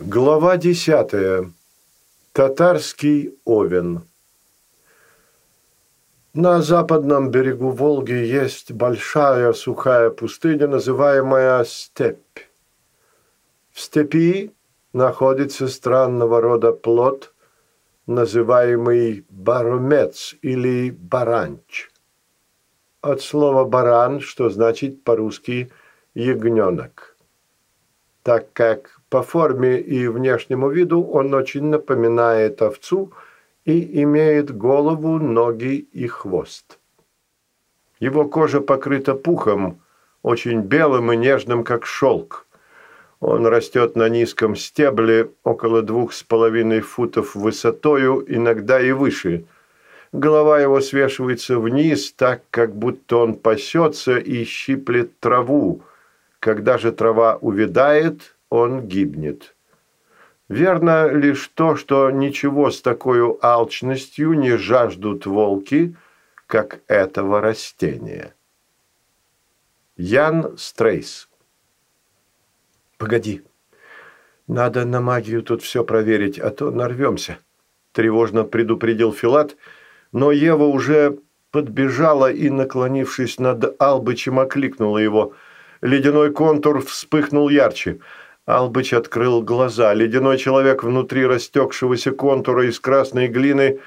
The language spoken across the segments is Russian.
Глава десятая. Татарский овен. На западном берегу Волги есть большая сухая пустыня, называемая степь. В степи находится странного рода плод, называемый баромец или баранч. От слова баран, что значит по-русски ягненок. Так как по форме и внешнему виду он очень напоминает овцу и имеет голову, ноги и хвост. Его кожа покрыта пухом, очень белым и нежным, как шелк. Он растет на низком стебле, около двух с половиной футов высотою, иногда и выше. Голова его свешивается вниз, так, как будто он пасется и щиплет траву. Когда же трава увядает, он гибнет. Верно лишь то, что ничего с такой алчностью не жаждут волки, как этого растения. Ян Стрейс «Погоди, надо на магию тут все проверить, а то нарвемся», – тревожно предупредил Филат, но Ева уже подбежала и, наклонившись над Албычем, окликнула его. Ледяной контур вспыхнул ярче – Албыч открыл глаза. Ледяной человек внутри растекшегося контура из красной глины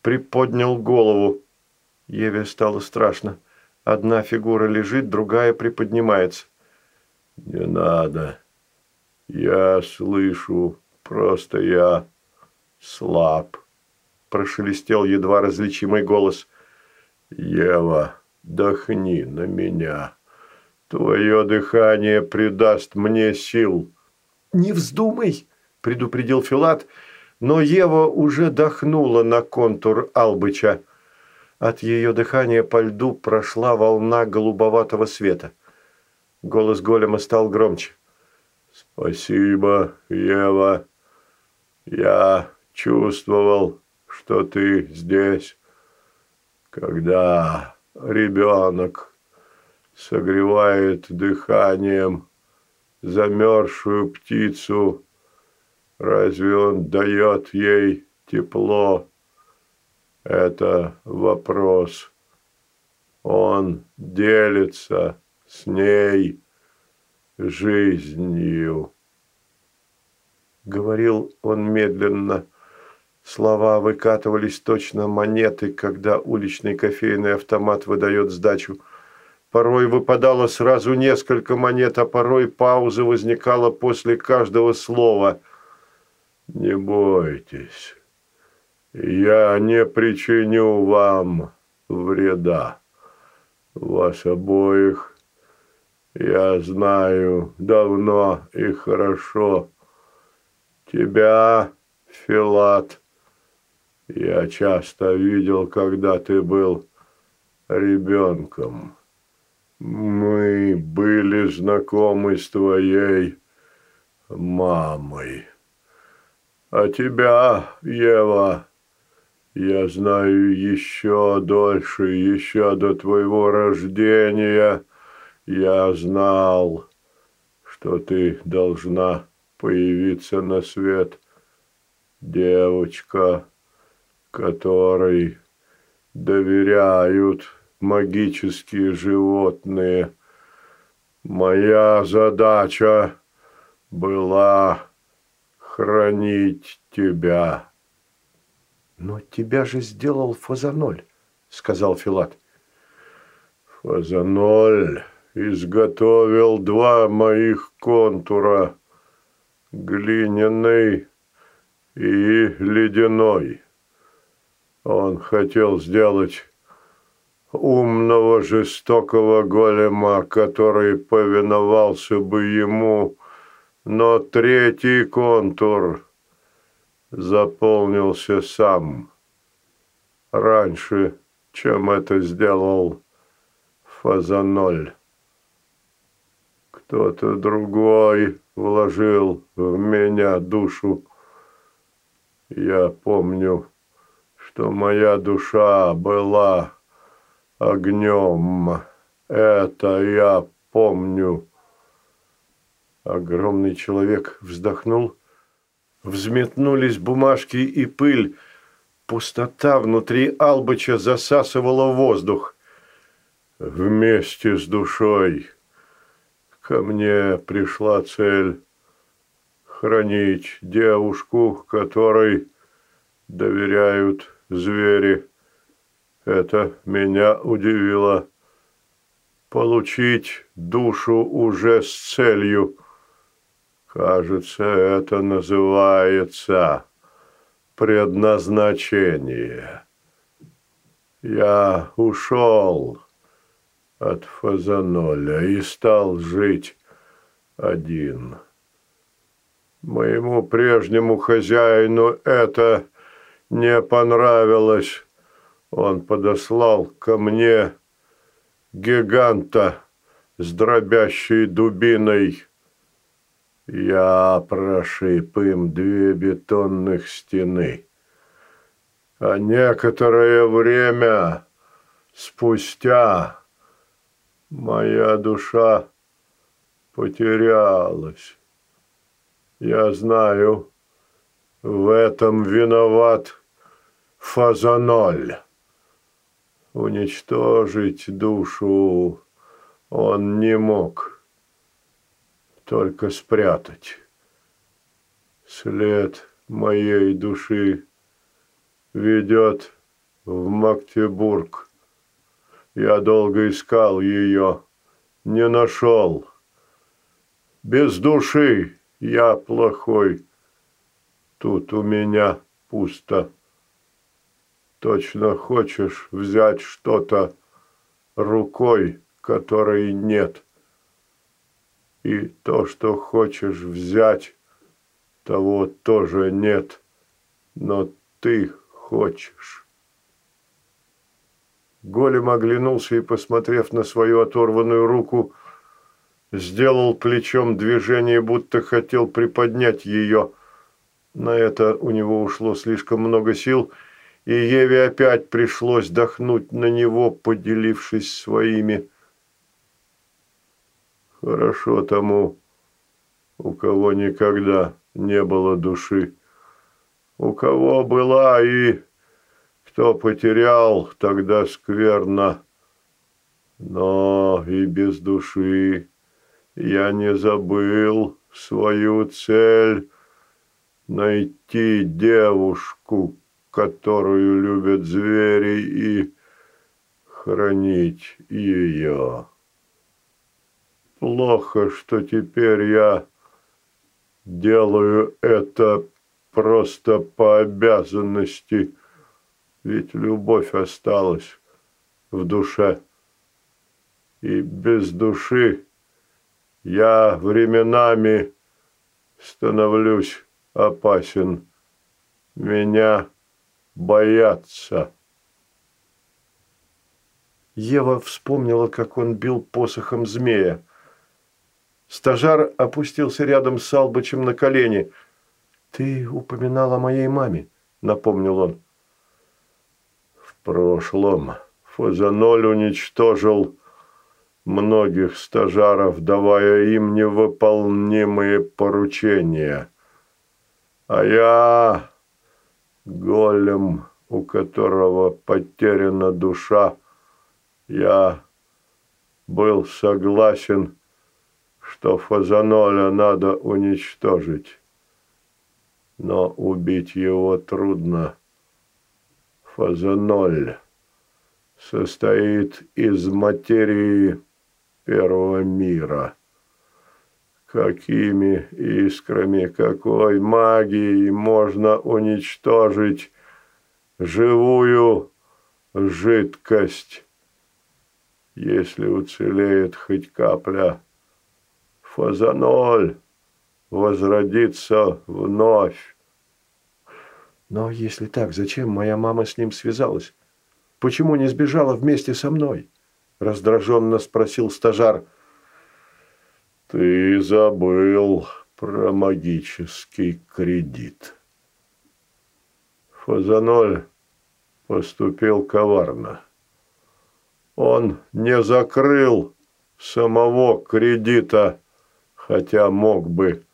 приподнял голову. Еве стало страшно. Одна фигура лежит, другая приподнимается. «Не надо. Я слышу. Просто я слаб», – прошелестел едва различимый голос. «Ева, дохни на меня». Твое дыхание придаст мне сил. Не вздумай, предупредил Филат, но Ева уже дохнула на контур Албыча. От ее дыхания по льду прошла волна голубоватого света. Голос голема стал громче. «Спасибо, Ева. Я чувствовал, что ты здесь, когда ребенок согревает дыханием замерзшую птицу. Разве он дает ей тепло? Это вопрос. Он делится с ней жизнью. Говорил он медленно. Слова выкатывались точно монеты, когда уличный кофейный автомат выдает сдачу – Порой выпадало сразу несколько монет, а порой пауза возникала после каждого слова. «Не бойтесь, я не причиню вам вреда. Вас обоих я знаю давно и хорошо. Тебя, Филат, я часто видел, когда ты был ребенком». Мы были знакомы с твоей мамой. А тебя, Ева, я знаю еще дольше, еще до твоего рождения я знал, что ты должна появиться на свет. Девочка, которой доверяют магические животные. Моя задача была хранить тебя. Но тебя же сделал Фазаноль, сказал Филат. Фазаноль изготовил два моих контура, глиняный и ледяной. Он хотел сделать умного жестокого голема, который повиновался бы ему, но третий контур заполнился сам. Раньше, чем это сделал Фазаноль. Кто-то другой вложил в меня душу. Я помню, что моя душа была огнем. Это я помню. Огромный человек вздохнул, Взметнулись бумажки и пыль. Пустота внутри Албыча засасывала воздух. Вместе с душой ко мне пришла цель хранить девушку, которой доверяют звери. Это меня удивило. Получить душу уже с целью. Кажется, это называется предназначение. Я ушел от Фазаноля и стал жить один. Моему прежнему хозяину это не понравилось. Он подослал ко мне гиганта с дробящей дубиной. Я прошиб им две бетонных стены. А некоторое время спустя моя душа потерялась. Я знаю, в этом виноват Фазаноль. Уничтожить душу он не мог, только спрятать. След моей души ведет в Магдебург. Я долго искал ее, не нашел. Без души я плохой. Тут у меня пусто. Точно хочешь взять что-то рукой, которой нет. И то, что хочешь взять, того тоже нет. Но ты хочешь. Голем оглянулся и, посмотрев на свою оторванную руку, сделал плечом движение, будто хотел приподнять ее. На это у него ушло слишком много сил, и Еве опять пришлось дохнуть на него, поделившись своими. Хорошо тому, у кого никогда не было души, у кого была и кто потерял, тогда скверно, но и без души я не забыл свою цель найти девушку, которую любят звери, и хранить ее. Плохо, что теперь я делаю это просто по обязанности, ведь любовь осталась в душе. И без души я временами становлюсь опасен. Меня боятся. Ева вспомнила, как он бил посохом змея. Стажар опустился рядом с Албычем на колени. «Ты упоминал о моей маме», — напомнил он. «В прошлом Фазаноль уничтожил многих стажаров, давая им невыполнимые поручения. А я голем, у которого потеряна душа, я был согласен, что Фазаноля надо уничтожить. Но убить его трудно. Фазаноль состоит из материи первого мира. Какими искрами, какой магией можно уничтожить живую жидкость, если уцелеет хоть капля. Фазаноль возродится вновь. Но если так, зачем моя мама с ним связалась? Почему не сбежала вместе со мной? раздраженно спросил стажар. Ты забыл про магический кредит. Фазаноль поступил коварно. Он не закрыл самого кредита, хотя мог бы.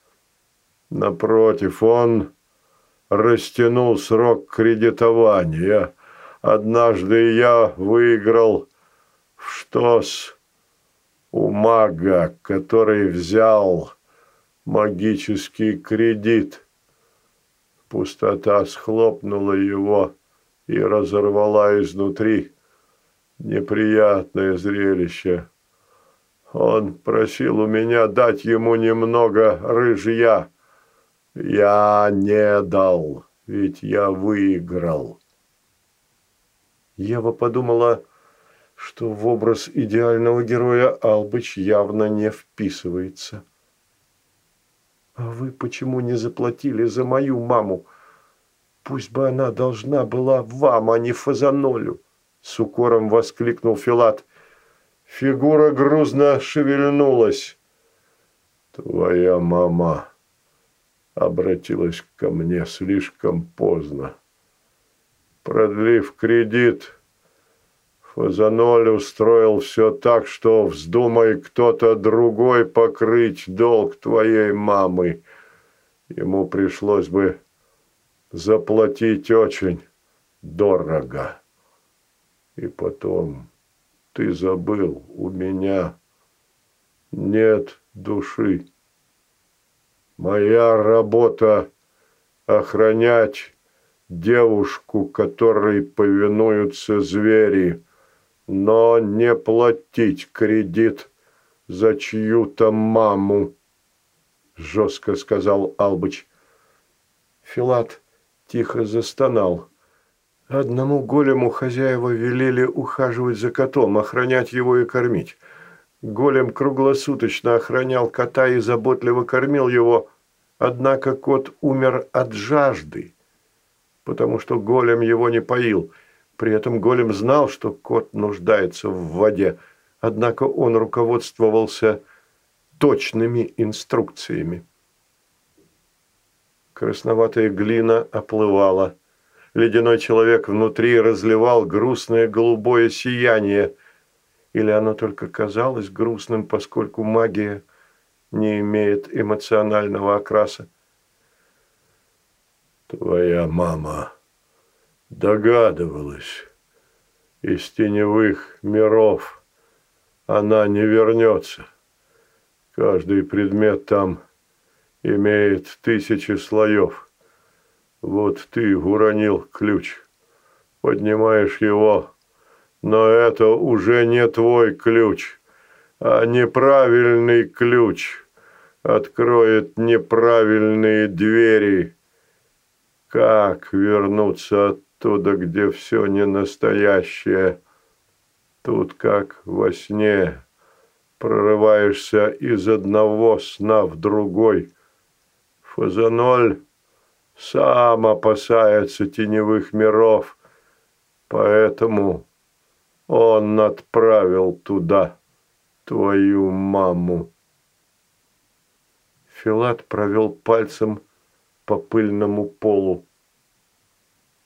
Напротив, он растянул срок кредитования. Однажды я выиграл в ШТОС у мага, который взял магический кредит. Пустота схлопнула его и разорвала изнутри. Неприятное зрелище. Он просил у меня дать ему немного рыжья. Я не дал, ведь я выиграл. Ева подумала, что в образ идеального героя Албыч явно не вписывается. «А вы почему не заплатили за мою маму? Пусть бы она должна была вам, а не Фазанолю!» С укором воскликнул Филат. Фигура грузно шевельнулась. «Твоя мама обратилась ко мне слишком поздно. Продлив кредит, Фазаноль устроил все так, что вздумай кто-то другой покрыть долг твоей мамы. Ему пришлось бы заплатить очень дорого. И потом ты забыл, у меня нет души. Моя работа – охранять девушку, которой повинуются звери – но не платить кредит за чью-то маму, жестко сказал Албыч. Филат тихо застонал. Одному голему хозяева велели ухаживать за котом, охранять его и кормить. Голем круглосуточно охранял кота и заботливо кормил его, однако кот умер от жажды, потому что голем его не поил – при этом голем знал, что кот нуждается в воде, однако он руководствовался точными инструкциями. Красноватая глина оплывала. Ледяной человек внутри разливал грустное голубое сияние. Или оно только казалось грустным, поскольку магия не имеет эмоционального окраса. «Твоя мама догадывалась. Из теневых миров она не вернется. Каждый предмет там имеет тысячи слоев. Вот ты уронил ключ, поднимаешь его, но это уже не твой ключ, а неправильный ключ откроет неправильные двери. Как вернуться оттуда, где все не настоящее. Тут как во сне прорываешься из одного сна в другой. Фазаноль сам опасается теневых миров, поэтому он отправил туда твою маму. Филат провел пальцем по пыльному полу.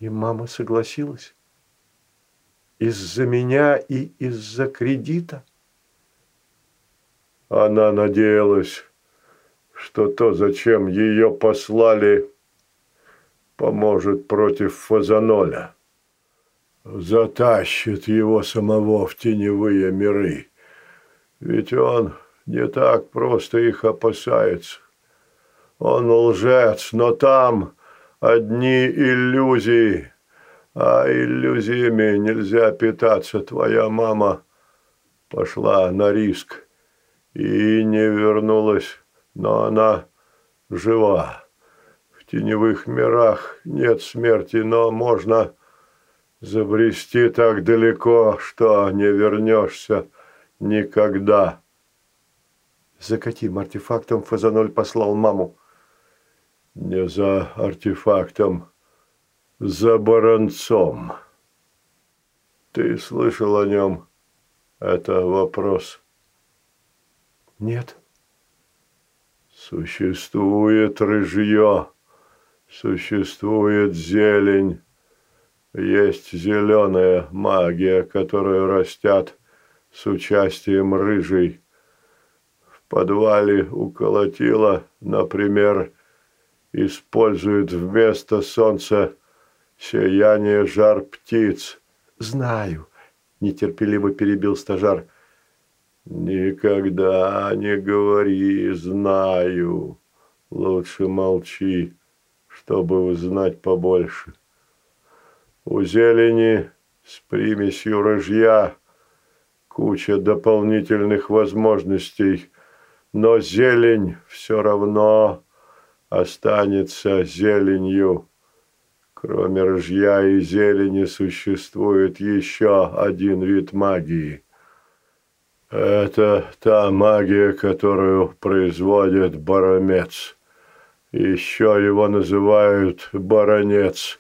И мама согласилась? Из-за меня и из-за кредита? Она надеялась, что то, зачем ее послали, поможет против Фазаноля. Затащит его самого в теневые миры. Ведь он не так просто их опасается. Он лжец, но там одни иллюзии, а иллюзиями нельзя питаться. Твоя мама пошла на риск и не вернулась, но она жива. В теневых мирах нет смерти, но можно забрести так далеко, что не вернешься никогда. За каким артефактом Фазаноль послал маму? Не за артефактом, за баронцом. Ты слышал о нем? Это вопрос. Нет. Существует рыжье, существует зелень, есть зеленая магия, которую растят с участием рыжей. В подвале уколотила, например, используют вместо солнца сияние жар птиц. Знаю, нетерпеливо перебил стажар. Никогда не говори «знаю». Лучше молчи, чтобы узнать побольше. У зелени с примесью рыжья куча дополнительных возможностей, но зелень все равно останется зеленью. Кроме ржья и зелени существует еще один вид магии. Это та магия, которую производит баронец. Еще его называют баронец.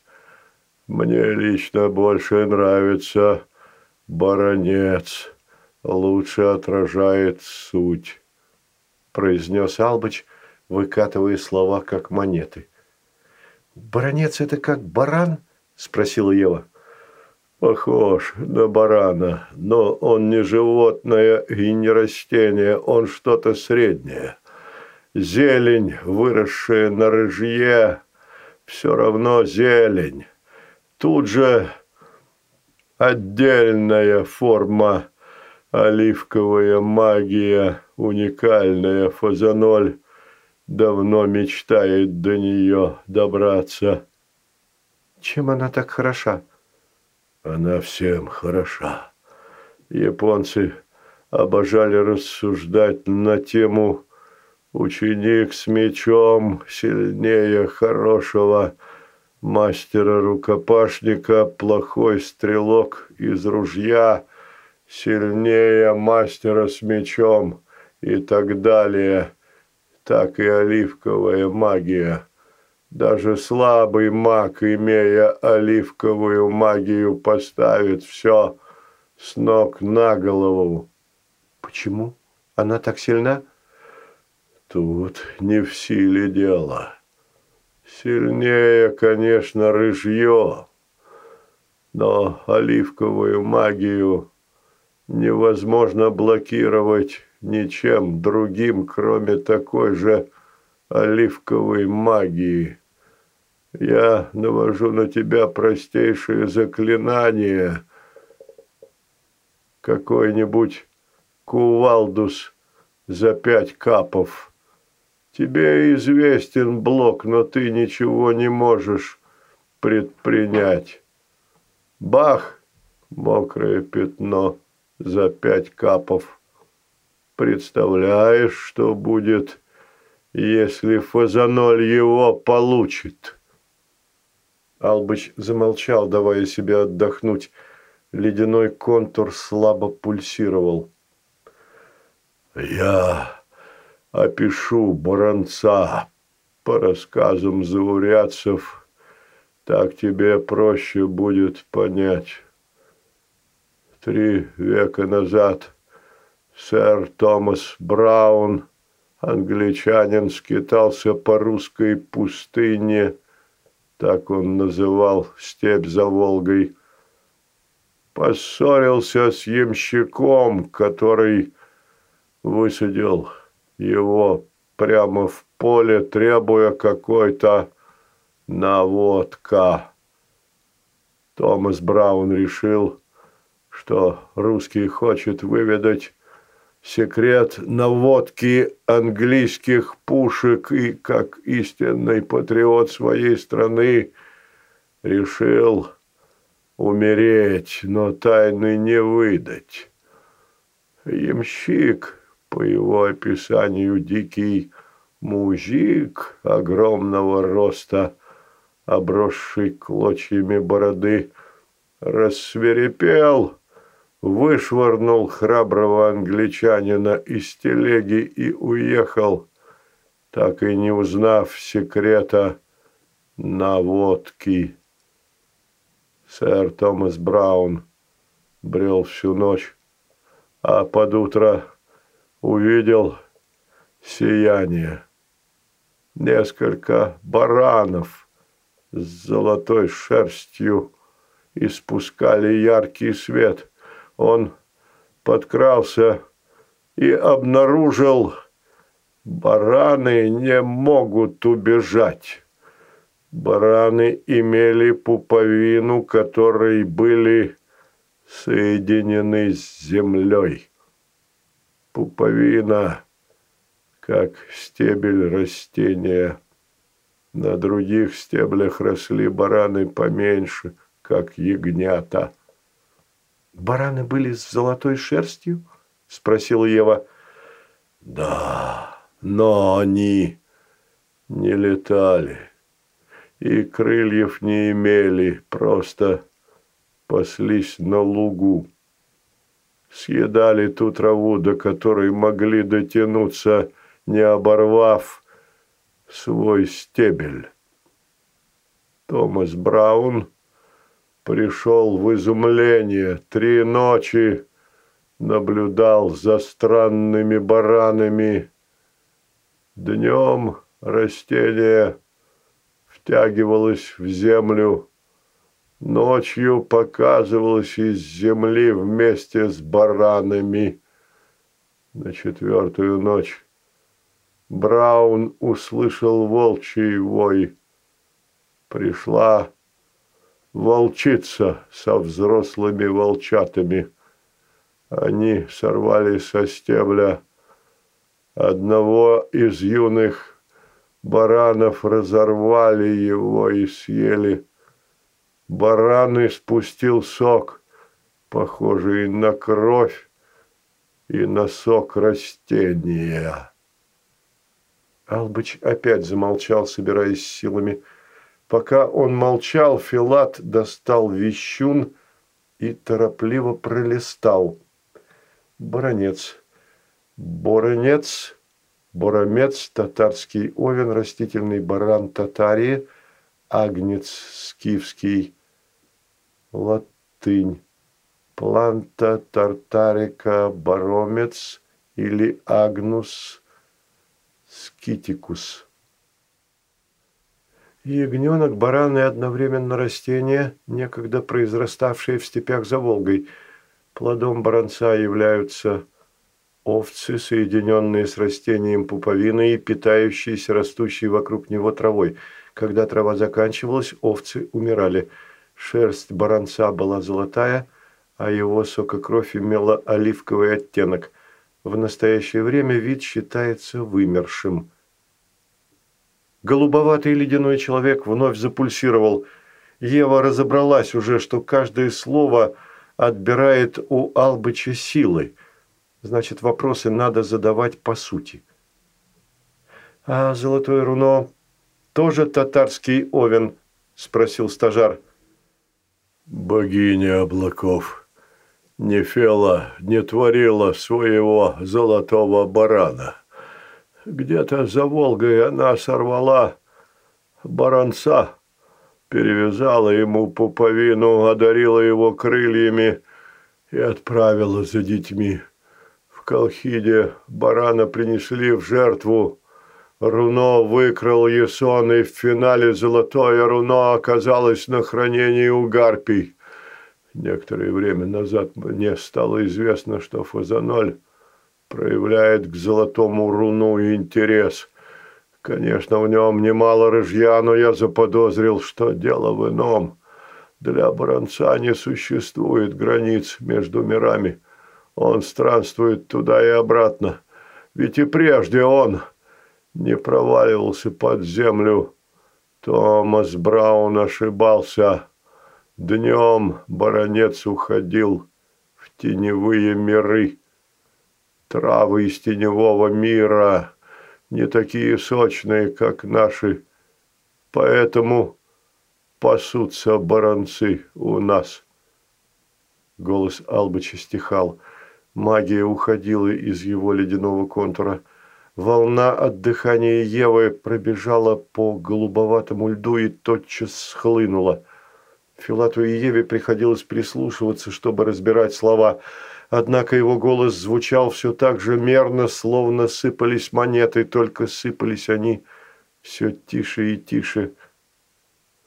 Мне лично больше нравится баронец. Лучше отражает суть, произнес Албыч, выкатывая слова как монеты. «Баронец – это как баран?» – спросила Ева. «Похож на барана, но он не животное и не растение, он что-то среднее. Зелень, выросшая на рыжье, все равно зелень. Тут же отдельная форма, оливковая магия, уникальная фазаноль, давно мечтает до нее добраться. Чем она так хороша? Она всем хороша. Японцы обожали рассуждать на тему Ученик с мечом сильнее хорошего мастера-рукопашника, плохой стрелок из ружья сильнее мастера с мечом и так далее. Так и оливковая магия. Даже слабый маг, имея оливковую магию, поставит все с ног на голову. Почему? Она так сильна? Тут не в силе дело. Сильнее, конечно, рыжье, но оливковую магию невозможно блокировать ничем другим, кроме такой же оливковой магии. Я навожу на тебя простейшее заклинание, какой-нибудь кувалдус за пять капов – Тебе известен блок, но ты ничего не можешь предпринять. Бах! Мокрое пятно за пять капов. Представляешь, что будет, если Фазаноль его получит?» Албыч замолчал, давая себе отдохнуть. Ледяной контур слабо пульсировал. «Я опишу Баранца по рассказам заурядцев, так тебе проще будет понять. Три века назад сэр Томас Браун, англичанин, скитался по русской пустыне, так он называл степь за Волгой, поссорился с ямщиком, который высадил его прямо в поле, требуя какой-то наводка. Томас Браун решил, что русский хочет выведать секрет наводки английских пушек и, как истинный патриот своей страны, решил умереть, но тайны не выдать. Ямщик по его описанию дикий мужик огромного роста, обросший клочьями бороды, рассверепел, вышвырнул храброго англичанина из телеги и уехал, так и не узнав секрета наводки. Сэр Томас Браун брел всю ночь, а под утро увидел сияние. Несколько баранов с золотой шерстью испускали яркий свет. Он подкрался и обнаружил Бараны не могут убежать. Бараны имели пуповину, которой были соединены с землей. Пуповина, как стебель растения. На других стеблях росли бараны поменьше, как ягнята. «Бараны были с золотой шерстью?» – спросила Ева. «Да, но они не летали и крыльев не имели, просто паслись на лугу. Съедали ту траву, до которой могли дотянуться, не оборвав свой стебель. Томас Браун пришел в изумление. Три ночи наблюдал за странными баранами. Днем растения втягивалась в землю, ночью показывалась из земли вместе с баранами. На четвертую ночь Браун услышал волчий вой. Пришла волчица со взрослыми волчатами. Они сорвали со стебля одного из юных Баранов разорвали его и съели. Баран испустил сок, похожий на кровь и на сок растения. Албыч опять замолчал, собираясь силами. Пока он молчал, Филат достал вещун и торопливо пролистал. Баронец. Боронец Боромец, татарский овен, растительный баран татарии, агнец скифский, латынь, планта тартарика боромец или агнус скитикус. Ягненок, баран и одновременно растение, некогда произраставшие в степях за Волгой. Плодом баранца являются овцы, соединенные с растением пуповиной и питающиеся растущей вокруг него травой. Когда трава заканчивалась, овцы умирали. Шерсть баранца была золотая, а его сококровь имела оливковый оттенок. В настоящее время вид считается вымершим. Голубоватый ледяной человек вновь запульсировал. Ева разобралась уже, что каждое слово отбирает у Албыча силы – Значит, вопросы надо задавать по сути. «А золотое руно тоже татарский овен?» – спросил стажар. «Богиня облаков Нефела не творила своего золотого барана. Где-то за Волгой она сорвала баранца, перевязала ему пуповину, одарила его крыльями и отправила за детьми. Колхиде барана принесли в жертву. Руно выкрал Есон, и в финале золотое руно оказалось на хранении у гарпий. Некоторое время назад мне стало известно, что Фазаноль проявляет к золотому руну интерес. Конечно, в нем немало рыжья, но я заподозрил, что дело в ином. Для баранца не существует границ между мирами. Он странствует туда и обратно. Ведь и прежде он не проваливался под землю. Томас Браун ошибался. Днем баронец уходил в теневые миры. Травы из теневого мира не такие сочные, как наши, поэтому пасутся баронцы у нас. Голос Албыча стихал. Магия уходила из его ледяного контура. Волна от дыхания Евы пробежала по голубоватому льду и тотчас схлынула. Филату и Еве приходилось прислушиваться, чтобы разбирать слова. Однако его голос звучал все так же мерно, словно сыпались монеты, только сыпались они все тише и тише.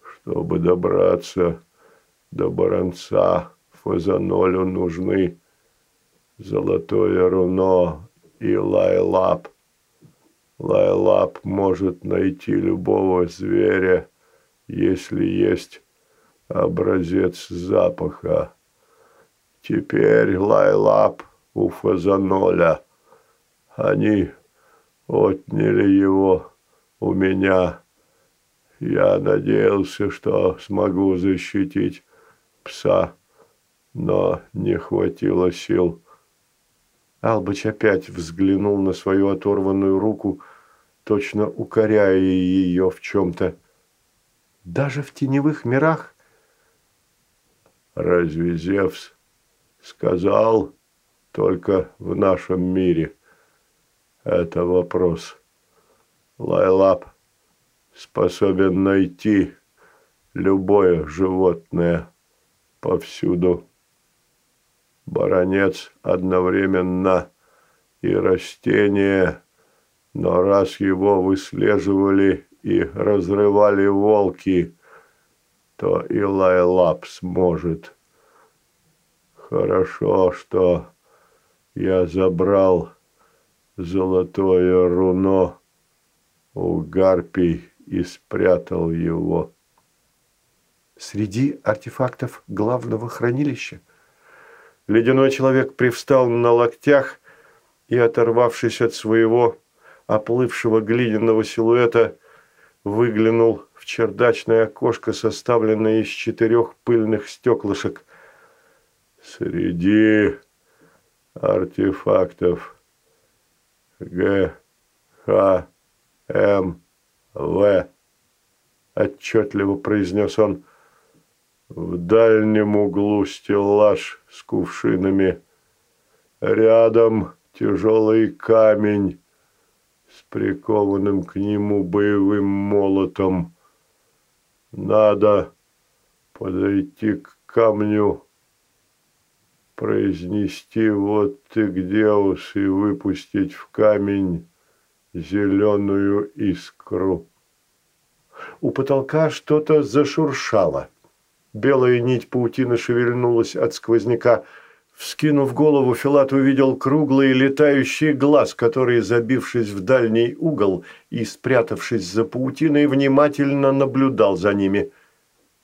Чтобы добраться до баранца, Фазанолю нужны золотое руно и лайлап. Лайлап может найти любого зверя, если есть образец запаха. Теперь Лайлап у Фазаноля. Они отняли его у меня. Я надеялся, что смогу защитить пса, но не хватило сил. Албач опять взглянул на свою оторванную руку, точно укоряя ее в чем-то. Даже в теневых мирах? Разве Зевс сказал только в нашем мире? Это вопрос. Лайлап способен найти любое животное повсюду. Баронец одновременно и растение, но раз его выслеживали и разрывали волки, то и Лайлап сможет. Хорошо, что я забрал золотое руно у гарпий и спрятал его. Среди артефактов главного хранилища – Ледяной человек привстал на локтях и, оторвавшись от своего оплывшего глиняного силуэта, выглянул в чердачное окошко, составленное из четырех пыльных стеклышек. Среди артефактов Г, Х, М, В, отчетливо произнес он, в дальнем углу стеллаж с кувшинами. Рядом тяжелый камень с прикованным к нему боевым молотом. Надо подойти к камню, произнести «Вот ты где уж» и выпустить в камень зеленую искру. У потолка что-то зашуршало. Белая нить паутины шевельнулась от сквозняка. Вскинув голову, Филат увидел круглый летающий глаз, который, забившись в дальний угол и спрятавшись за паутиной, внимательно наблюдал за ними.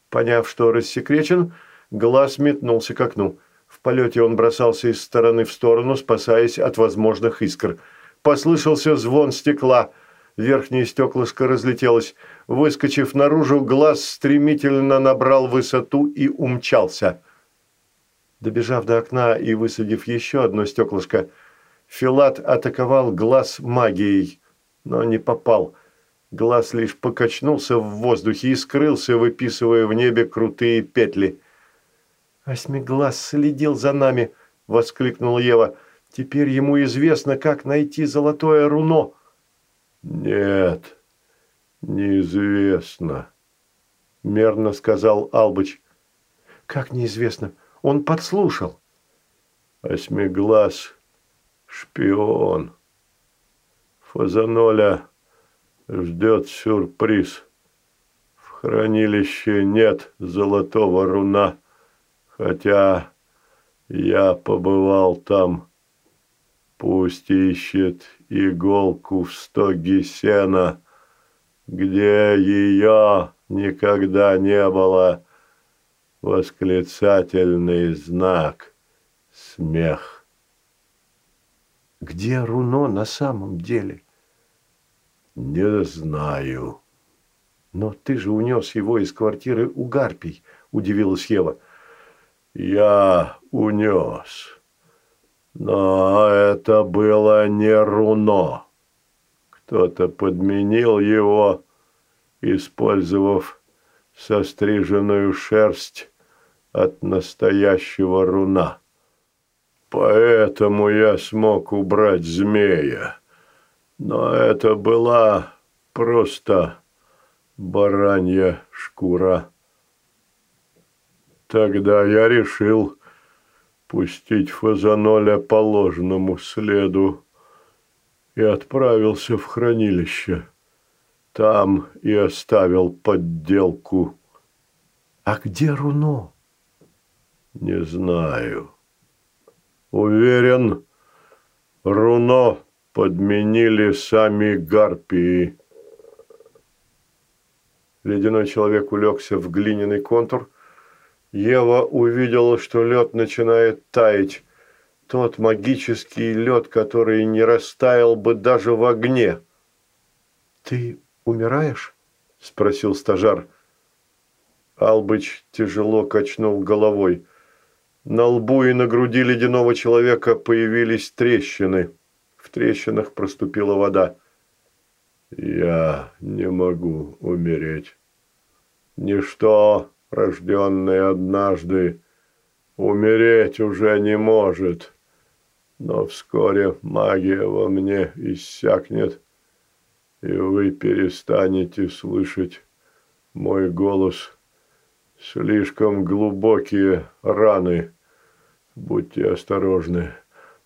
Поняв, что рассекречен, глаз метнулся к окну. В полете он бросался из стороны в сторону, спасаясь от возможных искр. Послышался звон стекла – Верхнее стеклышко разлетелось. Выскочив наружу, глаз стремительно набрал высоту и умчался. Добежав до окна и высадив еще одно стеклышко, Филат атаковал глаз магией, но не попал. Глаз лишь покачнулся в воздухе и скрылся, выписывая в небе крутые петли. «Осьмиглаз следил за нами!» – воскликнула Ева. «Теперь ему известно, как найти золотое руно!» «Нет, неизвестно», – мерно сказал Албыч. «Как неизвестно? Он подслушал». «Осьмиглаз – шпион. Фазаноля ждет сюрприз. В хранилище нет золотого руна, хотя я побывал там. Пусть ищет иголку в стоге сена, где ее никогда не было. Восклицательный знак. Смех. Где руно на самом деле? Не знаю. Но ты же унес его из квартиры у Гарпий, удивилась Ева. Я унес. Но это было не руно. Кто-то подменил его, использовав состриженную шерсть от настоящего руна. Поэтому я смог убрать змея. Но это была просто баранья шкура. Тогда я решил пустить Фазаноля по ложному следу и отправился в хранилище. Там и оставил подделку. А где Руно? Не знаю. Уверен, Руно подменили сами гарпии. Ледяной человек улегся в глиняный контур. Ева увидела, что лед начинает таять. Тот магический лед, который не растаял бы даже в огне. «Ты умираешь?» – спросил стажар. Албыч тяжело качнул головой. На лбу и на груди ледяного человека появились трещины. В трещинах проступила вода. «Я не могу умереть. Ничто, рожденное однажды, умереть уже не может. Но вскоре магия во мне иссякнет, и вы перестанете слышать мой голос» Слишком глубокие раны. Будьте осторожны.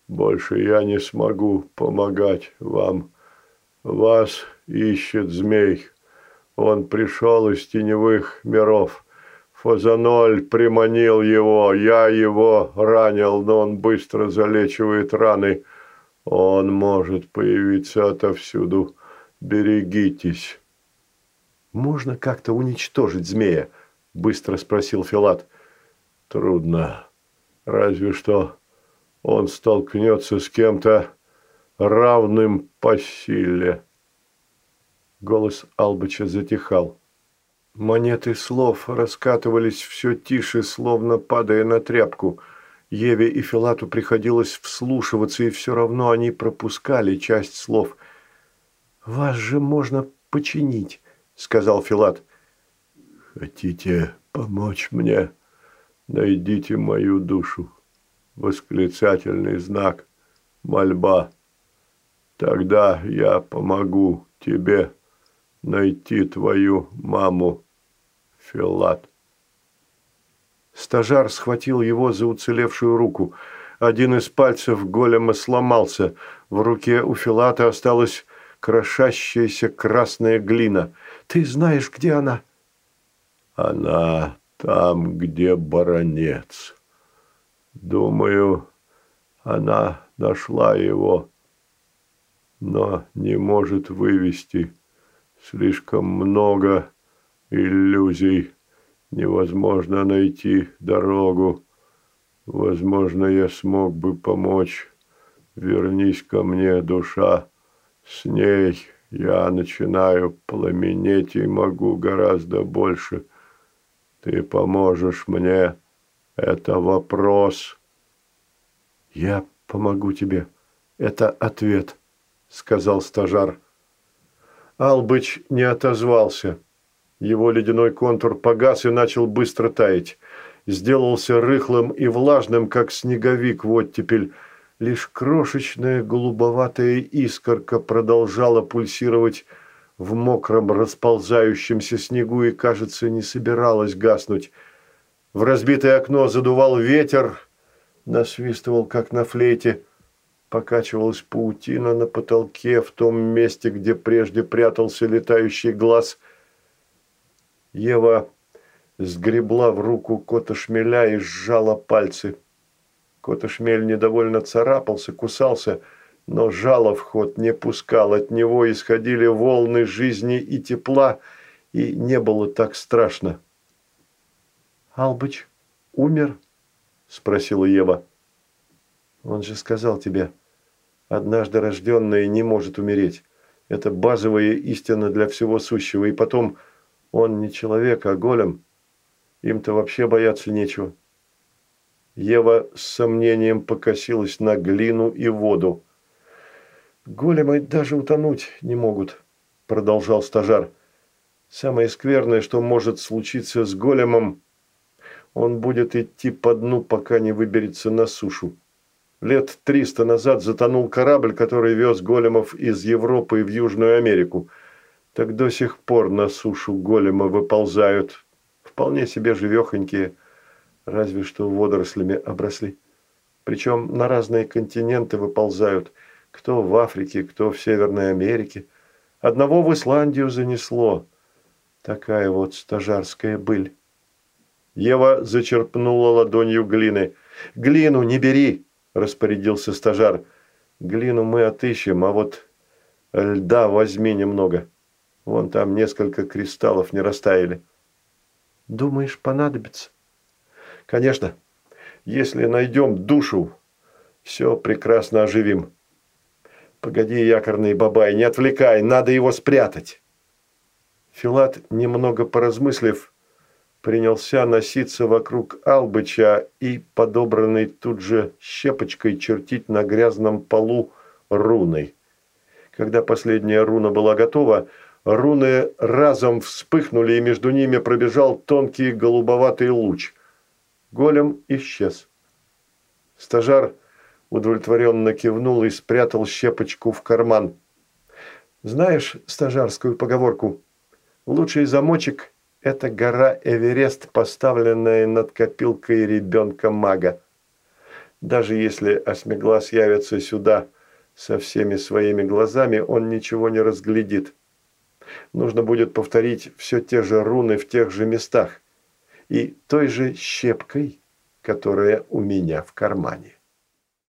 Больше я не смогу помогать вам. Вас ищет змей. Он пришел из теневых миров. Фазаноль приманил его, я его ранил, но он быстро залечивает раны. Он может появиться отовсюду. Берегитесь. Можно как-то уничтожить змея? – быстро спросил Филат. «Трудно. Разве что он столкнется с кем-то равным по силе». Голос Албыча затихал. Монеты слов раскатывались все тише, словно падая на тряпку. Еве и Филату приходилось вслушиваться, и все равно они пропускали часть слов. «Вас же можно починить», – сказал Филат. Хотите помочь мне? Найдите мою душу. Восклицательный знак. Мольба. Тогда я помогу тебе найти твою маму, Филат. Стажар схватил его за уцелевшую руку. Один из пальцев голема сломался. В руке у Филата осталась крошащаяся красная глина. «Ты знаешь, где она?» Она там, где баронец. Думаю, она нашла его, но не может вывести. Слишком много иллюзий. Невозможно найти дорогу. Возможно, я смог бы помочь. Вернись ко мне, душа. С ней я начинаю пламенеть и могу гораздо больше. Ты поможешь мне. Это вопрос. Я помогу тебе. Это ответ, сказал стажар. Албыч не отозвался. Его ледяной контур погас и начал быстро таять. Сделался рыхлым и влажным, как снеговик в оттепель. Лишь крошечная голубоватая искорка продолжала пульсировать в мокром расползающемся снегу и, кажется, не собиралась гаснуть. В разбитое окно задувал ветер, насвистывал, как на флейте. Покачивалась паутина на потолке в том месте, где прежде прятался летающий глаз. Ева сгребла в руку кота шмеля и сжала пальцы. Кота шмель недовольно царапался, кусался – но жало в ход не пускал, от него исходили волны жизни и тепла, и не было так страшно. «Албыч умер?» – спросила Ева. «Он же сказал тебе, однажды рожденное не может умереть. Это базовая истина для всего сущего. И потом, он не человек, а голем. Им-то вообще бояться нечего». Ева с сомнением покосилась на глину и воду. «Големы даже утонуть не могут», – продолжал стажар. «Самое скверное, что может случиться с големом, он будет идти по дну, пока не выберется на сушу. Лет триста назад затонул корабль, который вез големов из Европы в Южную Америку. Так до сих пор на сушу големы выползают. Вполне себе живехонькие, разве что водорослями обросли. Причем на разные континенты выползают – кто в Африке, кто в Северной Америке. Одного в Исландию занесло. Такая вот стажарская быль. Ева зачерпнула ладонью глины. «Глину не бери!» – распорядился стажар. Глину мы отыщем, а вот льда возьми немного. Вон там несколько кристаллов не растаяли. Думаешь, понадобится? Конечно. Если найдем душу, все прекрасно оживим. Погоди, якорный бабай, не отвлекай, надо его спрятать. Филат, немного поразмыслив, принялся носиться вокруг Албыча и, подобранной тут же щепочкой, чертить на грязном полу руной. Когда последняя руна была готова, руны разом вспыхнули, и между ними пробежал тонкий голубоватый луч. Голем исчез. Стажар удовлетворенно кивнул и спрятал щепочку в карман. «Знаешь стажарскую поговорку? Лучший замочек – это гора Эверест, поставленная над копилкой ребенка-мага. Даже если осьмиглаз явится сюда со всеми своими глазами, он ничего не разглядит. Нужно будет повторить все те же руны в тех же местах и той же щепкой, которая у меня в кармане.